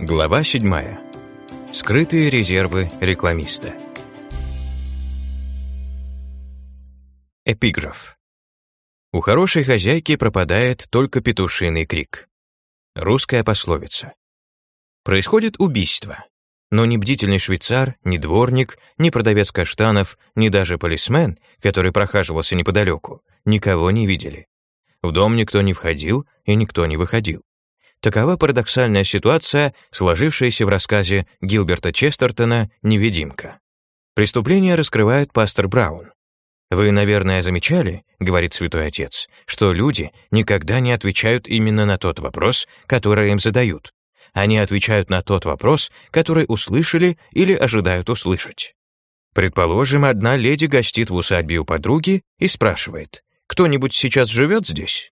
Глава 7. Скрытые резервы рекламиста. Эпиграф. У хорошей хозяйки пропадает только петушиный крик. Русская пословица. Происходит убийство, но ни бдительный швейцар, ни дворник, ни продавец каштанов, ни даже полисмен, который прохаживался неподалеку, никого не видели. В дом никто не входил и никто не выходил. Такова парадоксальная ситуация, сложившаяся в рассказе Гилберта Честертона «Невидимка». Преступление раскрывает пастор Браун. «Вы, наверное, замечали, — говорит святой отец, — что люди никогда не отвечают именно на тот вопрос, который им задают. Они отвечают на тот вопрос, который услышали или ожидают услышать. Предположим, одна леди гостит в усадьбе у подруги и спрашивает, «Кто-нибудь сейчас живет здесь?»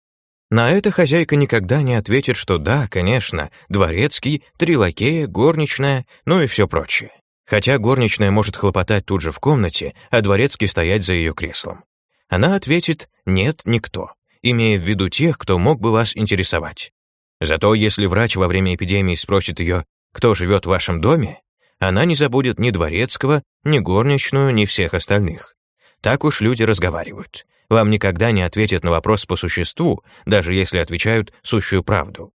На это хозяйка никогда не ответит, что да, конечно, дворецкий, три лакея, горничная, ну и все прочее. Хотя горничная может хлопотать тут же в комнате, а дворецкий стоять за ее креслом. Она ответит «нет, никто», имея в виду тех, кто мог бы вас интересовать. Зато если врач во время эпидемии спросит ее, кто живет в вашем доме, она не забудет ни дворецкого, ни горничную, ни всех остальных. Так уж люди разговаривают вам никогда не ответят на вопрос по существу, даже если отвечают сущую правду.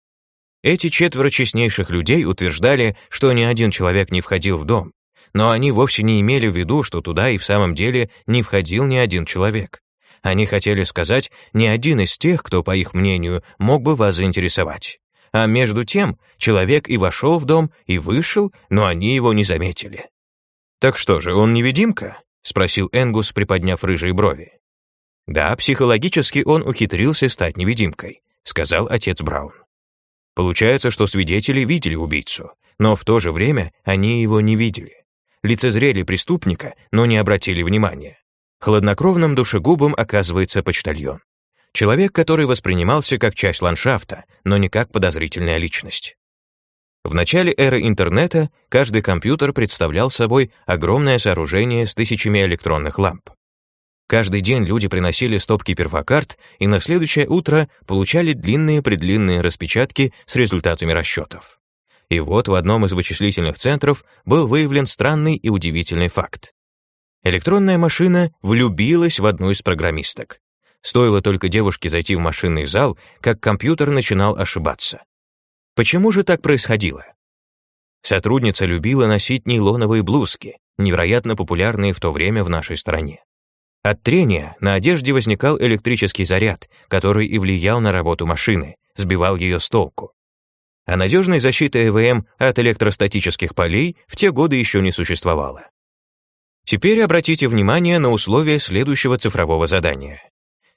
Эти четверо честнейших людей утверждали, что ни один человек не входил в дом, но они вовсе не имели в виду, что туда и в самом деле не входил ни один человек. Они хотели сказать, ни один из тех, кто, по их мнению, мог бы вас заинтересовать. А между тем, человек и вошел в дом, и вышел, но они его не заметили. «Так что же, он невидимка?» — спросил Энгус, приподняв рыжие брови. Да, психологически он ухитрился стать невидимкой, сказал отец Браун. Получается, что свидетели видели убийцу, но в то же время они его не видели. Лицезрели преступника, но не обратили внимания. Хладнокровным душегубом оказывается почтальон. Человек, который воспринимался как часть ландшафта, но не как подозрительная личность. В начале эры интернета каждый компьютер представлял собой огромное сооружение с тысячами электронных ламп. Каждый день люди приносили стопки перфокарт и на следующее утро получали длинные-предлинные распечатки с результатами расчетов. И вот в одном из вычислительных центров был выявлен странный и удивительный факт. Электронная машина влюбилась в одну из программисток. Стоило только девушке зайти в машинный зал, как компьютер начинал ошибаться. Почему же так происходило? Сотрудница любила носить нейлоновые блузки, невероятно популярные в то время в нашей стране. От трения на одежде возникал электрический заряд, который и влиял на работу машины, сбивал ее с толку. А надежной защиты ЭВМ от электростатических полей в те годы еще не существовало. Теперь обратите внимание на условия следующего цифрового задания.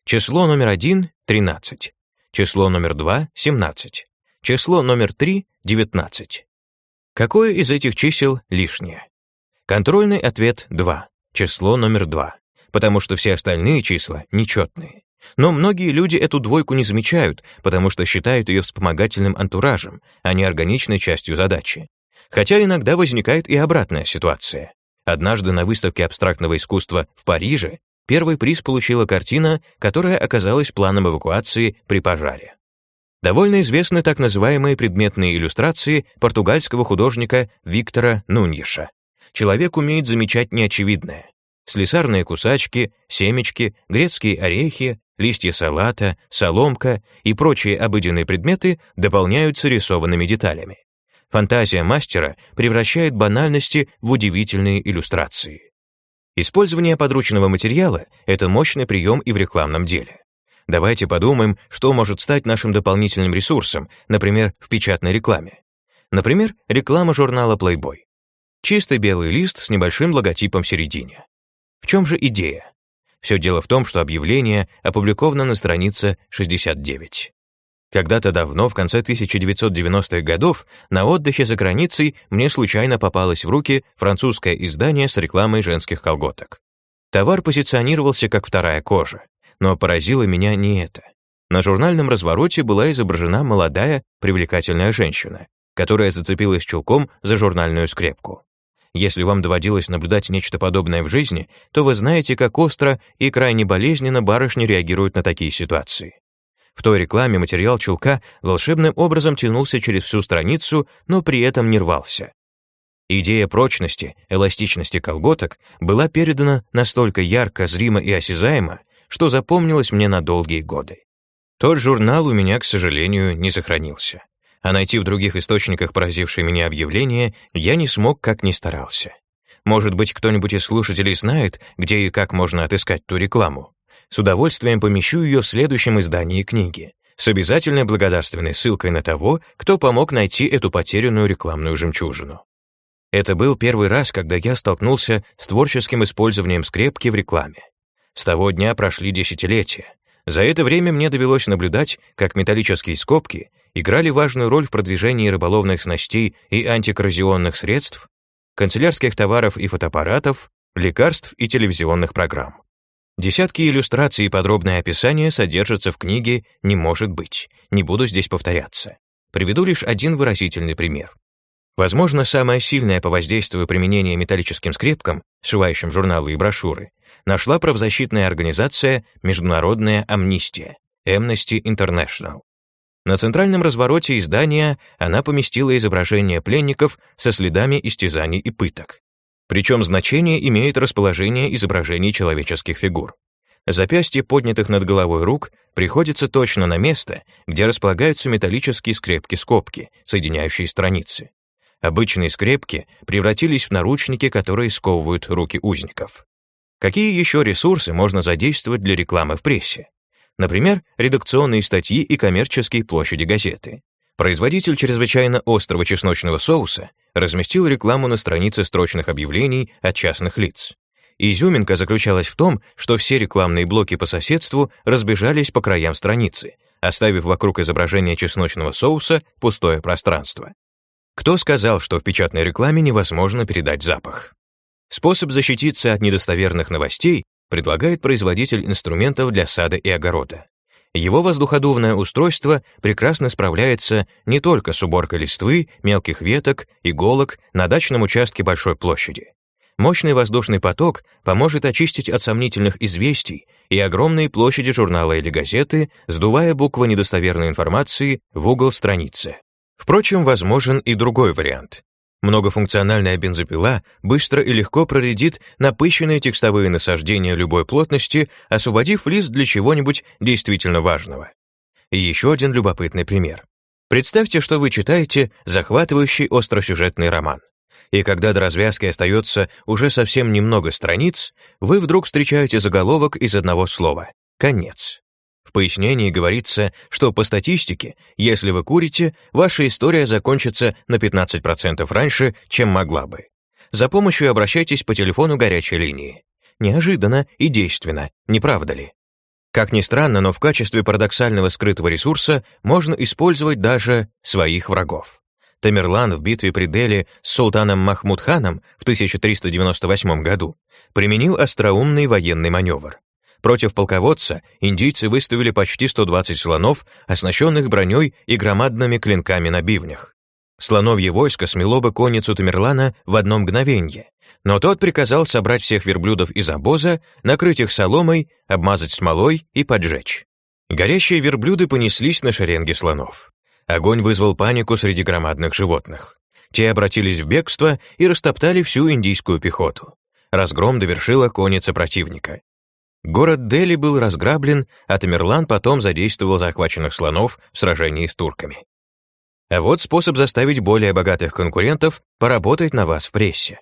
Число номер 1 — 13. Число номер 2 — 17. Число номер 3 — 19. Какое из этих чисел лишнее? Контрольный ответ 2. Число номер 2 потому что все остальные числа нечетные. Но многие люди эту двойку не замечают, потому что считают ее вспомогательным антуражем, а не органичной частью задачи. Хотя иногда возникает и обратная ситуация. Однажды на выставке абстрактного искусства в Париже первый приз получила картина, которая оказалась планом эвакуации при пожаре. Довольно известны так называемые предметные иллюстрации португальского художника Виктора Нуньеша. Человек умеет замечать неочевидное слесарные кусачки, семечки, грецкие орехи, листья салата, соломка и прочие обыденные предметы дополняются рисованными деталями. Фантазия мастера превращает банальности в удивительные иллюстрации. Использование подручного материала — это мощный прием и в рекламном деле. Давайте подумаем, что может стать нашим дополнительным ресурсом, например, в печатной рекламе. Например, реклама журнала Playboy. Чистый белый лист с небольшим логотипом в середине. В чем же идея? Все дело в том, что объявление опубликовано на странице 69. Когда-то давно, в конце 1990-х годов, на отдыхе за границей мне случайно попалось в руки французское издание с рекламой женских колготок. Товар позиционировался как вторая кожа, но поразило меня не это. На журнальном развороте была изображена молодая, привлекательная женщина, которая зацепилась чулком за журнальную скрепку. Если вам доводилось наблюдать нечто подобное в жизни, то вы знаете, как остро и крайне болезненно барышни реагируют на такие ситуации. В той рекламе материал чулка волшебным образом тянулся через всю страницу, но при этом не рвался. Идея прочности, эластичности колготок была передана настолько ярко, зримо и осязаемо, что запомнилось мне на долгие годы. Тот журнал у меня, к сожалению, не сохранился. А найти в других источниках поразившее меня объявление я не смог, как ни старался. Может быть, кто-нибудь из слушателей знает, где и как можно отыскать ту рекламу. С удовольствием помещу ее в следующем издании книги, с обязательной благодарственной ссылкой на того, кто помог найти эту потерянную рекламную жемчужину. Это был первый раз, когда я столкнулся с творческим использованием скрепки в рекламе. С того дня прошли десятилетия. За это время мне довелось наблюдать, как металлические скобки играли важную роль в продвижении рыболовных снастей и антикоррозионных средств, канцелярских товаров и фотоаппаратов, лекарств и телевизионных программ. Десятки иллюстраций и подробное описание содержатся в книге «Не может быть». Не буду здесь повторяться. Приведу лишь один выразительный пример. Возможно, самое сильное по воздействию применения металлическим скрепкам, сшивающим журналы и брошюры, нашла правозащитная организация «Международная амнистия» Amnesty International. На центральном развороте издания она поместила изображение пленников со следами истязаний и пыток. Причем значение имеет расположение изображений человеческих фигур. Запястья поднятых над головой рук приходится точно на место, где располагаются металлические скрепки-скобки, соединяющие страницы. Обычные скрепки превратились в наручники, которые сковывают руки узников. Какие еще ресурсы можно задействовать для рекламы в прессе? Например, редакционные статьи и коммерческие площади газеты. Производитель чрезвычайно острого чесночного соуса разместил рекламу на странице строчных объявлений от частных лиц. Изюминка заключалась в том, что все рекламные блоки по соседству разбежались по краям страницы, оставив вокруг изображения чесночного соуса пустое пространство. Кто сказал, что в печатной рекламе невозможно передать запах? Способ защититься от недостоверных новостей предлагает производитель инструментов для сада и огорода. Его воздуходувное устройство прекрасно справляется не только с уборкой листвы, мелких веток, иголок на дачном участке большой площади. Мощный воздушный поток поможет очистить от сомнительных известий и огромные площади журнала или газеты, сдувая буквы недостоверной информации в угол страницы. Впрочем, возможен и другой вариант. Многофункциональная бензопила быстро и легко проредит напыщенные текстовые насаждения любой плотности, освободив лист для чего-нибудь действительно важного. И еще один любопытный пример. Представьте, что вы читаете захватывающий остросюжетный роман. И когда до развязки остается уже совсем немного страниц, вы вдруг встречаете заголовок из одного слова «Конец». В пояснении говорится, что по статистике, если вы курите, ваша история закончится на 15% раньше, чем могла бы. За помощью обращайтесь по телефону горячей линии. Неожиданно и действенно, не правда ли? Как ни странно, но в качестве парадоксального скрытого ресурса можно использовать даже своих врагов. Тамерлан в битве при Дели с султаном Махмудханом в 1398 году применил остроумный военный маневр. Против полководца индийцы выставили почти 120 слонов, оснащенных броней и громадными клинками на бивнях. Слоновье войско смело бы конницу Тамерлана в одно мгновенье, но тот приказал собрать всех верблюдов из обоза, накрыть их соломой, обмазать смолой и поджечь. Горящие верблюды понеслись на шеренге слонов. Огонь вызвал панику среди громадных животных. Те обратились в бегство и растоптали всю индийскую пехоту. Разгром довершила конница противника. Город Дели был разграблен, а Тамерлан потом задействовал захваченных слонов в сражении с турками. А вот способ заставить более богатых конкурентов поработать на вас в прессе.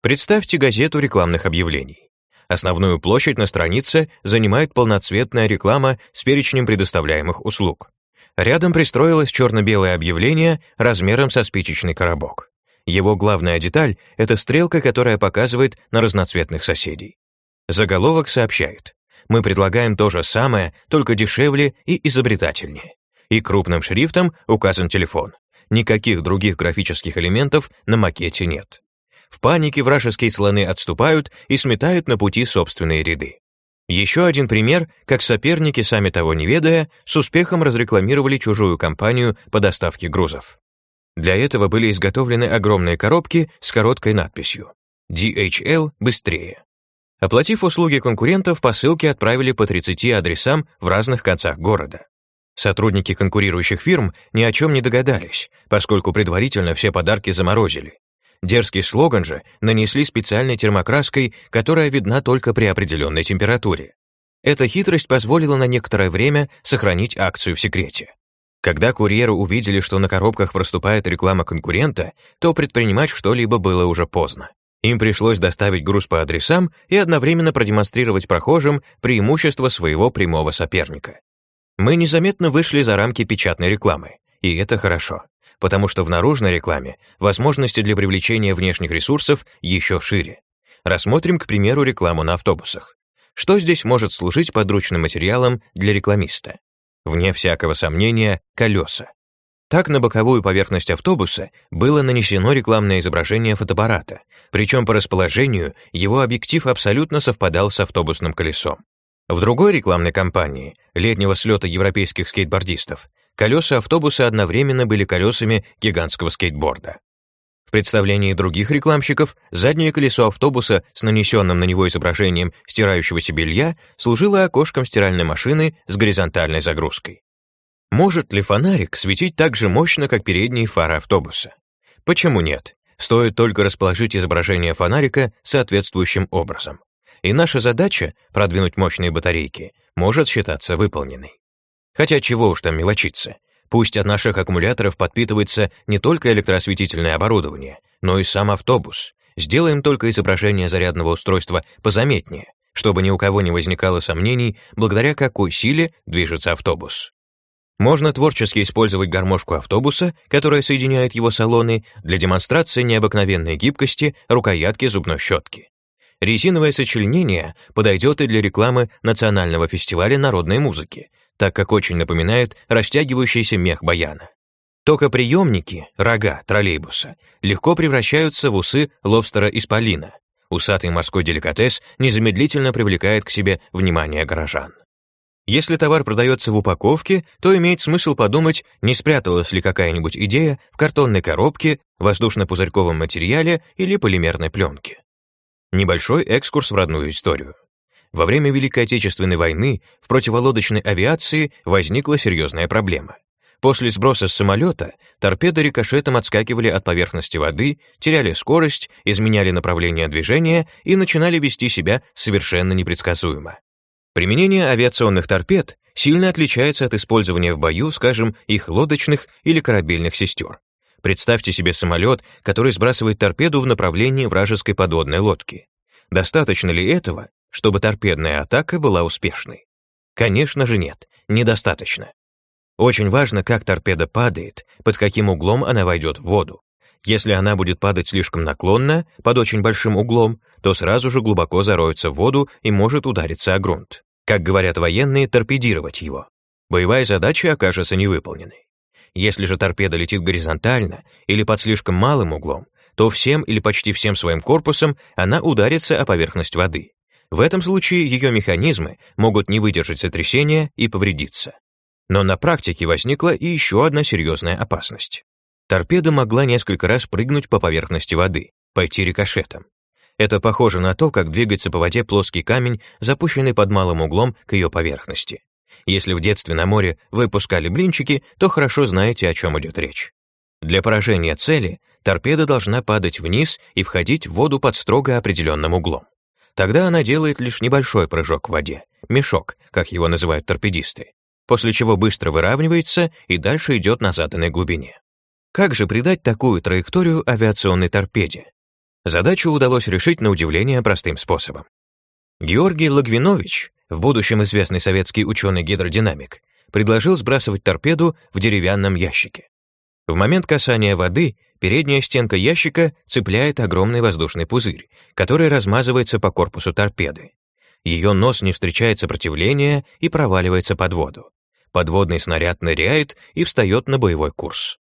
Представьте газету рекламных объявлений. Основную площадь на странице занимает полноцветная реклама с перечнем предоставляемых услуг. Рядом пристроилось черно-белое объявление размером со спичечный коробок. Его главная деталь — это стрелка, которая показывает на разноцветных соседей. Заголовок сообщает. Мы предлагаем то же самое, только дешевле и изобретательнее. И крупным шрифтом указан телефон. Никаких других графических элементов на макете нет. В панике вражеские слоны отступают и сметают на пути собственные ряды. Еще один пример, как соперники, сами того не ведая, с успехом разрекламировали чужую компанию по доставке грузов. Для этого были изготовлены огромные коробки с короткой надписью «DHL быстрее». Оплатив услуги конкурентов, посылки отправили по 30 адресам в разных концах города. Сотрудники конкурирующих фирм ни о чем не догадались, поскольку предварительно все подарки заморозили. Дерзкий слоган же нанесли специальной термокраской, которая видна только при определенной температуре. Эта хитрость позволила на некоторое время сохранить акцию в секрете. Когда курьеры увидели, что на коробках проступает реклама конкурента, то предпринимать что-либо было уже поздно. Им пришлось доставить груз по адресам и одновременно продемонстрировать прохожим преимущество своего прямого соперника. Мы незаметно вышли за рамки печатной рекламы, и это хорошо, потому что в наружной рекламе возможности для привлечения внешних ресурсов еще шире. Рассмотрим, к примеру, рекламу на автобусах. Что здесь может служить подручным материалом для рекламиста? Вне всякого сомнения, колеса. Так на боковую поверхность автобуса было нанесено рекламное изображение фотоаппарата, причем по расположению его объектив абсолютно совпадал с автобусным колесом. В другой рекламной кампании летнего слета европейских скейтбордистов колеса автобуса одновременно были колесами гигантского скейтборда. В представлении других рекламщиков заднее колесо автобуса с нанесенным на него изображением стирающегося белья служило окошком стиральной машины с горизонтальной загрузкой. Может ли фонарик светить так же мощно, как передние фары автобуса? Почему нет? Стоит только расположить изображение фонарика соответствующим образом и наша задача — продвинуть мощные батарейки — может считаться выполненной. Хотя чего уж там мелочиться. Пусть от наших аккумуляторов подпитывается не только электросветительное оборудование, но и сам автобус. Сделаем только изображение зарядного устройства позаметнее, чтобы ни у кого не возникало сомнений, благодаря какой силе движется автобус. Можно творчески использовать гармошку автобуса, которая соединяет его салоны, для демонстрации необыкновенной гибкости рукоятки зубной щетки. Резиновое сочленение подойдет и для рекламы Национального фестиваля народной музыки, так как очень напоминает растягивающийся мех баяна. Токоприемники, рога троллейбуса, легко превращаются в усы лобстера-исполина. Усатый морской деликатес незамедлительно привлекает к себе внимание горожан. Если товар продается в упаковке, то имеет смысл подумать, не спряталась ли какая-нибудь идея в картонной коробке, воздушно-пузырьковом материале или полимерной пленке. Небольшой экскурс в родную историю. Во время Великой Отечественной войны в противолодочной авиации возникла серьезная проблема. После сброса с самолета торпеды рикошетом отскакивали от поверхности воды, теряли скорость, изменяли направление движения и начинали вести себя совершенно непредсказуемо. Применение авиационных торпед сильно отличается от использования в бою, скажем, их лодочных или корабельных сестер. Представьте себе самолет, который сбрасывает торпеду в направлении вражеской подводной лодки. Достаточно ли этого, чтобы торпедная атака была успешной? Конечно же нет, недостаточно. Очень важно, как торпеда падает, под каким углом она войдет в воду. Если она будет падать слишком наклонно, под очень большим углом, то сразу же глубоко зароется в воду и может удариться о грунт. Как говорят военные, торпедировать его. Боевая задача окажется невыполненной. Если же торпеда летит горизонтально или под слишком малым углом, то всем или почти всем своим корпусом она ударится о поверхность воды. В этом случае ее механизмы могут не выдержать сотрясения и повредиться. Но на практике возникла и еще одна серьезная опасность. Торпеда могла несколько раз прыгнуть по поверхности воды, пойти рикошетом. Это похоже на то, как двигается по воде плоский камень, запущенный под малым углом к ее поверхности. Если в детстве на море вы пускали блинчики, то хорошо знаете, о чем идет речь. Для поражения цели торпеда должна падать вниз и входить в воду под строго определенным углом. Тогда она делает лишь небольшой прыжок в воде, мешок, как его называют торпедисты, после чего быстро выравнивается и дальше идет на заданной глубине. Как же придать такую траекторию авиационной торпеде? Задачу удалось решить на удивление простым способом. Георгий Лагвинович в будущем известный советский ученый-гидродинамик, предложил сбрасывать торпеду в деревянном ящике. В момент касания воды передняя стенка ящика цепляет огромный воздушный пузырь, который размазывается по корпусу торпеды. Ее нос не встречает сопротивления и проваливается под воду. Подводный снаряд ныряет и встает на боевой курс.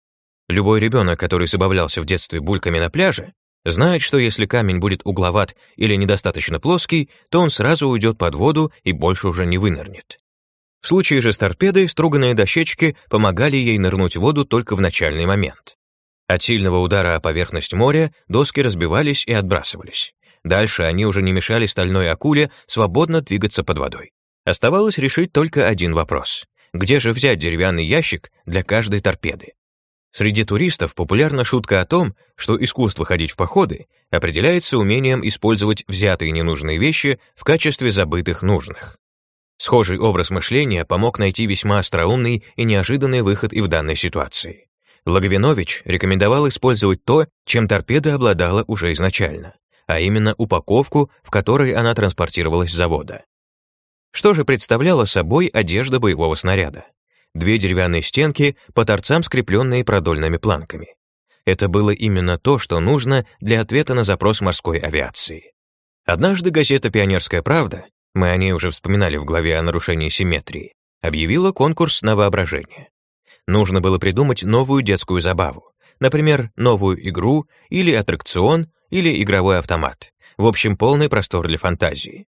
Любой ребенок, который забавлялся в детстве бульками на пляже, Знает, что если камень будет угловат или недостаточно плоский, то он сразу уйдет под воду и больше уже не вынырнет. В случае же с торпедой струганные дощечки помогали ей нырнуть в воду только в начальный момент. От сильного удара о поверхность моря доски разбивались и отбрасывались. Дальше они уже не мешали стальной акуле свободно двигаться под водой. Оставалось решить только один вопрос. где же взять деревянный ящик для каждой торпеды. Среди туристов популярна шутка о том, что искусство ходить в походы определяется умением использовать взятые ненужные вещи в качестве забытых нужных. Схожий образ мышления помог найти весьма остроумный и неожиданный выход и в данной ситуации. Логовинович рекомендовал использовать то, чем торпеда обладала уже изначально, а именно упаковку, в которой она транспортировалась с завода. Что же представляла собой одежда боевого снаряда? Две деревянные стенки, по торцам скрепленные продольными планками. Это было именно то, что нужно для ответа на запрос морской авиации. Однажды газета «Пионерская правда», мы о ней уже вспоминали в главе о нарушении симметрии, объявила конкурс на воображение. Нужно было придумать новую детскую забаву, например, новую игру или аттракцион или игровой автомат. В общем, полный простор для фантазии.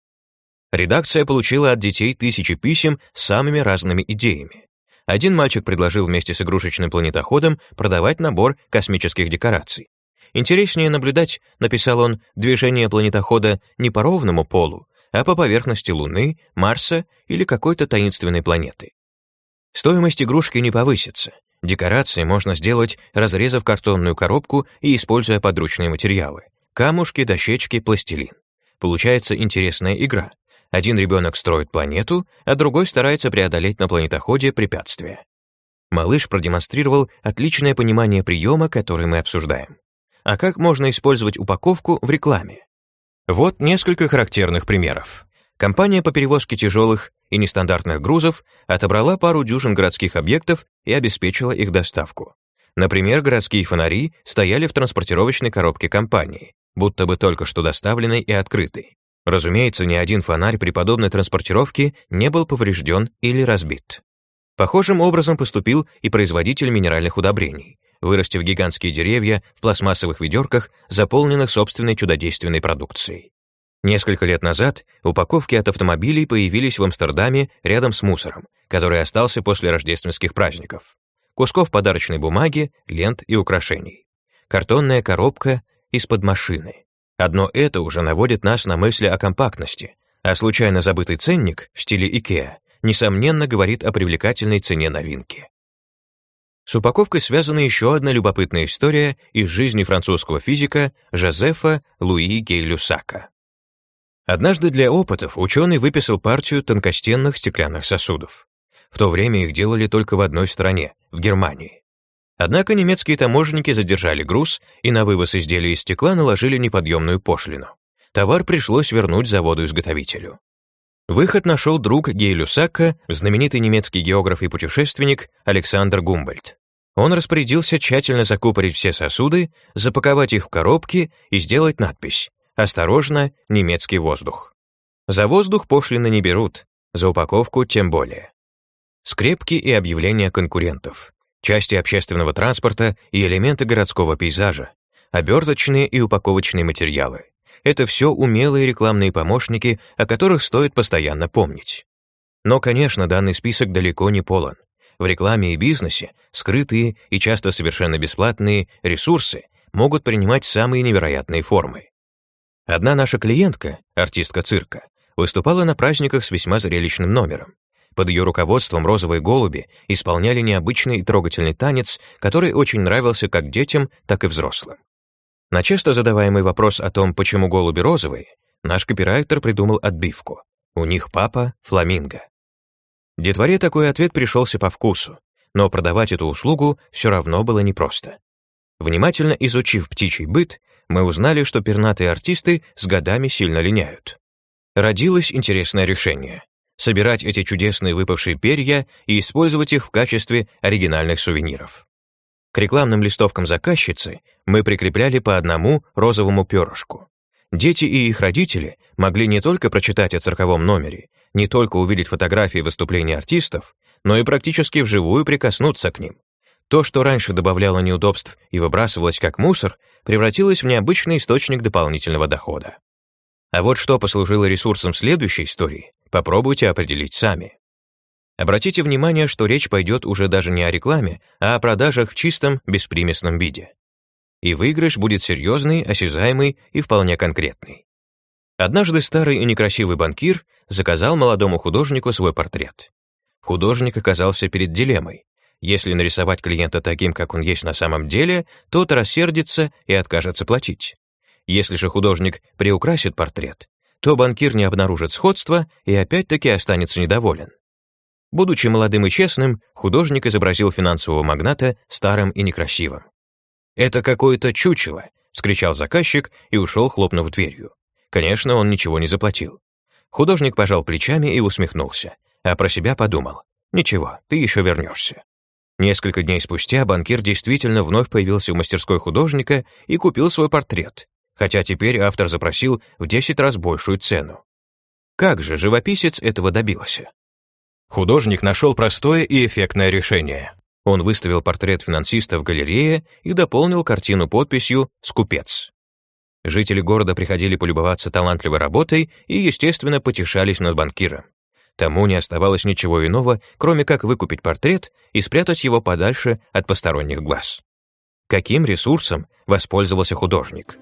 Редакция получила от детей тысячи писем с самыми разными идеями. Один мальчик предложил вместе с игрушечным планетоходом продавать набор космических декораций. Интереснее наблюдать, написал он, движение планетохода не по ровному полу, а по поверхности Луны, Марса или какой-то таинственной планеты. Стоимость игрушки не повысится. Декорации можно сделать, разрезав картонную коробку и используя подручные материалы. Камушки, дощечки, пластилин. Получается интересная игра. Один ребенок строит планету, а другой старается преодолеть на планетоходе препятствия. Малыш продемонстрировал отличное понимание приема, который мы обсуждаем. А как можно использовать упаковку в рекламе? Вот несколько характерных примеров. Компания по перевозке тяжелых и нестандартных грузов отобрала пару дюжин городских объектов и обеспечила их доставку. Например, городские фонари стояли в транспортировочной коробке компании, будто бы только что доставленной и открытой. Разумеется, ни один фонарь при подобной транспортировке не был поврежден или разбит. Похожим образом поступил и производитель минеральных удобрений, вырастив гигантские деревья в пластмассовых ведерках, заполненных собственной чудодейственной продукцией. Несколько лет назад упаковки от автомобилей появились в Амстердаме рядом с мусором, который остался после рождественских праздников. Кусков подарочной бумаги, лент и украшений. Картонная коробка из-под машины. Одно это уже наводит нас на мысли о компактности, а случайно забытый ценник в стиле IKEA несомненно говорит о привлекательной цене новинки. С упаковкой связана еще одна любопытная история из жизни французского физика Жозефа Луи Гей-Люсака. Однажды для опытов ученый выписал партию тонкостенных стеклянных сосудов. В то время их делали только в одной стране, в Германии. Однако немецкие таможенники задержали груз и на вывоз изделий из стекла наложили неподъемную пошлину. Товар пришлось вернуть заводу-изготовителю. Выход нашел друг Гейлю Сакка, знаменитый немецкий географ и путешественник Александр Гумбольдт. Он распорядился тщательно закупорить все сосуды, запаковать их в коробки и сделать надпись Осторожно, немецкий воздух. За воздух пошлины не берут, за упаковку тем более. Скрепки и объявления конкурентов, части общественного транспорта и элементы городского пейзажа, оберточные и упаковочные материалы. Это все умелые рекламные помощники, о которых стоит постоянно помнить. Но, конечно, данный список далеко не полон. В рекламе и бизнесе скрытые и часто совершенно бесплатные ресурсы могут принимать самые невероятные формы. Одна наша клиентка, артистка цирка, выступала на праздниках с весьма зрелищным номером. Под ее руководством розовые голуби исполняли необычный и трогательный танец, который очень нравился как детям, так и взрослым. На часто задаваемый вопрос о том, почему голуби розовые, наш копирайтер придумал отбивку. У них папа — фламинго. Детворе такой ответ пришелся по вкусу, но продавать эту услугу все равно было непросто. Внимательно изучив птичий быт, мы узнали, что пернатые артисты с годами сильно линяют. Родилось интересное решение — собирать эти чудесные выпавшие перья и использовать их в качестве оригинальных сувениров. К рекламным листовкам заказчицы мы прикрепляли по одному розовому перышку. Дети и их родители могли не только прочитать о цирковом номере, не только увидеть фотографии выступлений артистов, но и практически вживую прикоснуться к ним. То, что раньше добавляло неудобств и выбрасывалось как мусор, превратилось в необычный источник дополнительного дохода. А вот что послужило ресурсом следующей истории, попробуйте определить сами. Обратите внимание, что речь пойдет уже даже не о рекламе, а о продажах в чистом, беспримесном виде. И выигрыш будет серьезный, осязаемый и вполне конкретный. Однажды старый и некрасивый банкир заказал молодому художнику свой портрет. художник оказался перед дилеммой. Если нарисовать клиента таким, как он есть на самом деле, тот рассердится и откажется платить. Если же художник приукрасит портрет, то банкир не обнаружит сходства и опять-таки останется недоволен. Будучи молодым и честным, художник изобразил финансового магната старым и некрасивым. «Это какое-то чучело!» — вскричал заказчик и ушел, хлопнув дверью. Конечно, он ничего не заплатил. Художник пожал плечами и усмехнулся, а про себя подумал. «Ничего, ты еще вернешься». Несколько дней спустя банкир действительно вновь появился в мастерской художника и купил свой портрет, хотя теперь автор запросил в 10 раз большую цену. Как же живописец этого добился? Художник нашел простое и эффектное решение. Он выставил портрет финансиста в галерее и дополнил картину подписью «Скупец». Жители города приходили полюбоваться талантливой работой и, естественно, потешались над банкиром. Тому не оставалось ничего иного, кроме как выкупить портрет и спрятать его подальше от посторонних глаз. Каким ресурсом воспользовался художник?